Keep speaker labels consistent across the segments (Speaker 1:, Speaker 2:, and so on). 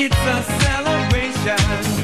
Speaker 1: It's a celebration.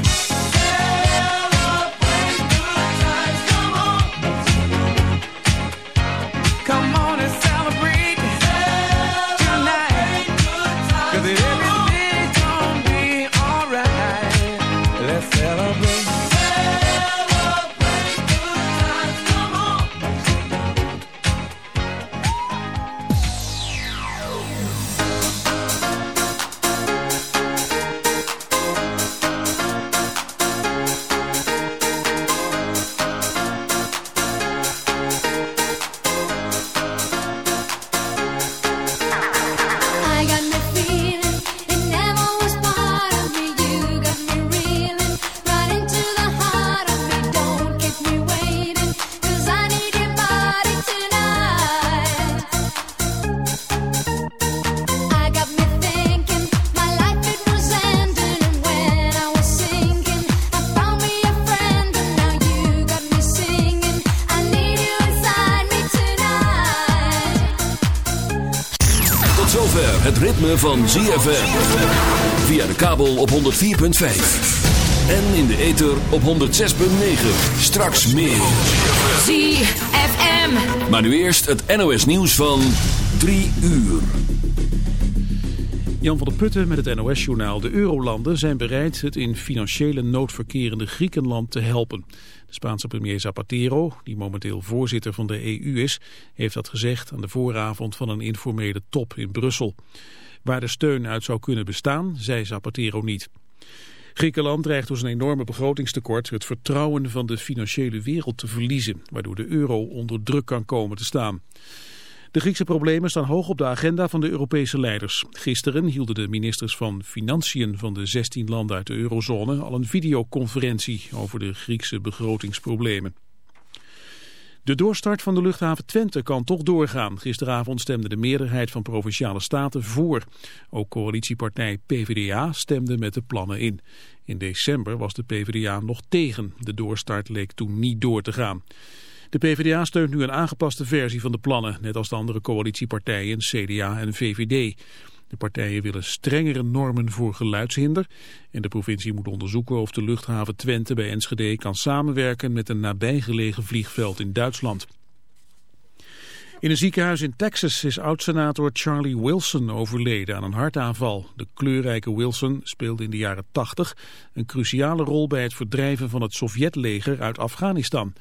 Speaker 1: Van ZFM. Via de kabel op 104.5. En in de ether op 106.9. Straks meer. ZFM. Maar nu eerst het NOS nieuws van 3 uur.
Speaker 2: Jan van der Putten met het NOS-journaal. De eurolanden zijn bereid het in financiële nood verkerende Griekenland te helpen. De Spaanse premier Zapatero, die momenteel voorzitter van de EU is, heeft dat gezegd aan de vooravond van een informele top in Brussel. Waar de steun uit zou kunnen bestaan, zei Zapatero niet. Griekenland dreigt door zijn enorme begrotingstekort het vertrouwen van de financiële wereld te verliezen, waardoor de euro onder druk kan komen te staan. De Griekse problemen staan hoog op de agenda van de Europese leiders. Gisteren hielden de ministers van Financiën van de 16 landen uit de eurozone al een videoconferentie over de Griekse begrotingsproblemen. De doorstart van de luchthaven Twente kan toch doorgaan. Gisteravond stemde de meerderheid van Provinciale Staten voor. Ook coalitiepartij PvdA stemde met de plannen in. In december was de PvdA nog tegen. De doorstart leek toen niet door te gaan. De PvdA steunt nu een aangepaste versie van de plannen, net als de andere coalitiepartijen CDA en VVD. Partijen willen strengere normen voor geluidshinder en de provincie moet onderzoeken of de luchthaven Twente bij Enschede kan samenwerken met een nabijgelegen vliegveld in Duitsland. In een ziekenhuis in Texas is oud-senator Charlie Wilson overleden aan een hartaanval. De kleurrijke Wilson speelde in de jaren 80 een cruciale rol bij het verdrijven van het Sovjetleger uit Afghanistan.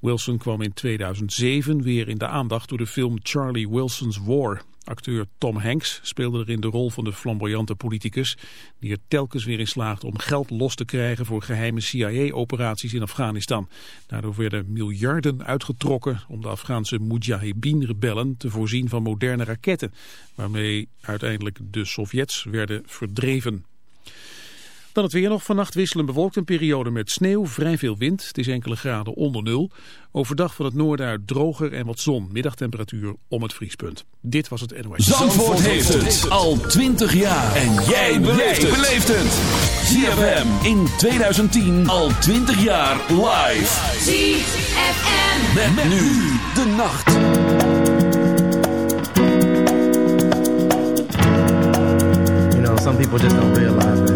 Speaker 2: Wilson kwam in 2007 weer in de aandacht door de film Charlie Wilson's War. Acteur Tom Hanks speelde erin de rol van de flamboyante politicus... die er telkens weer in slaagt om geld los te krijgen voor geheime CIA-operaties in Afghanistan. Daardoor werden miljarden uitgetrokken om de Afghaanse Mujahideen-rebellen te voorzien van moderne raketten... waarmee uiteindelijk de Sovjets werden verdreven. Dan het weer nog. Vannacht wisselen bewolkt een periode met sneeuw, vrij veel wind. Het is enkele graden onder nul. Overdag van het noorden uit droger en wat zon. Middagtemperatuur om het vriespunt. Dit was het NOS.
Speaker 1: Zandvoort, Zandvoort heeft het al 20 jaar. En jij beleeft het. ZFM in 2010 al 20 jaar live. ZFM. Met, met nu de nacht.
Speaker 3: You know, some people just don't realize that,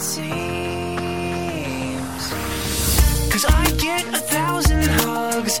Speaker 4: seems. Cause I get a thousand hugs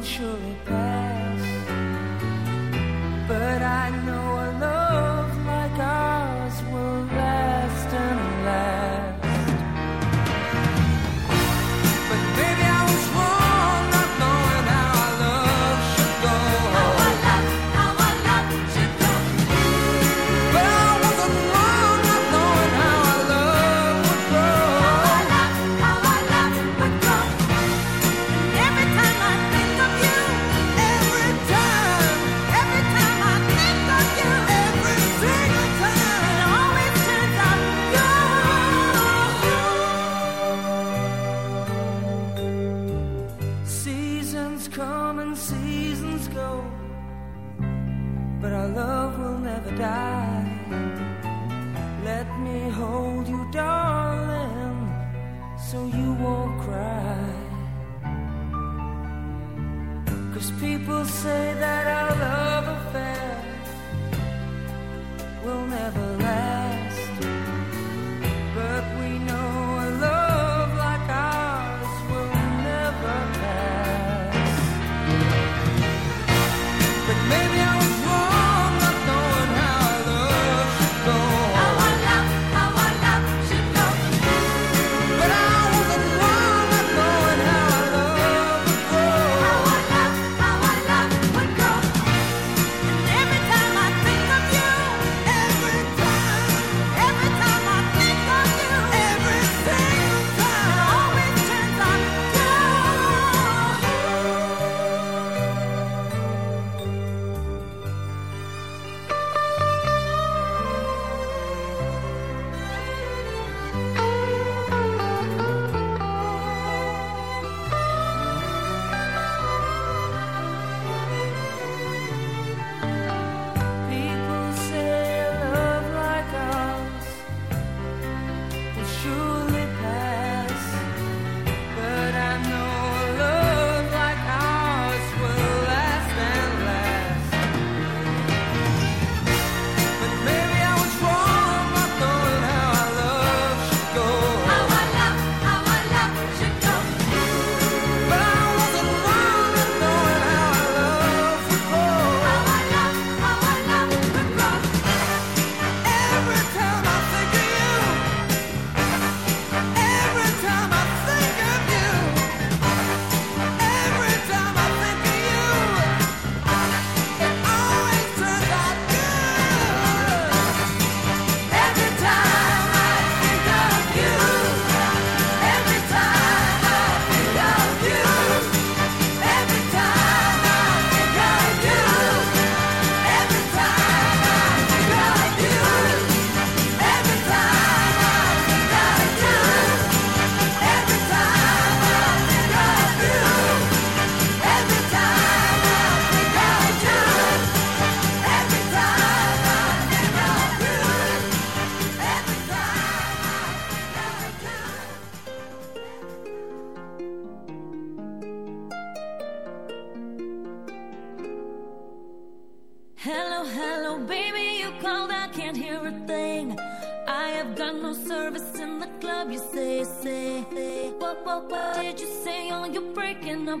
Speaker 5: social repair.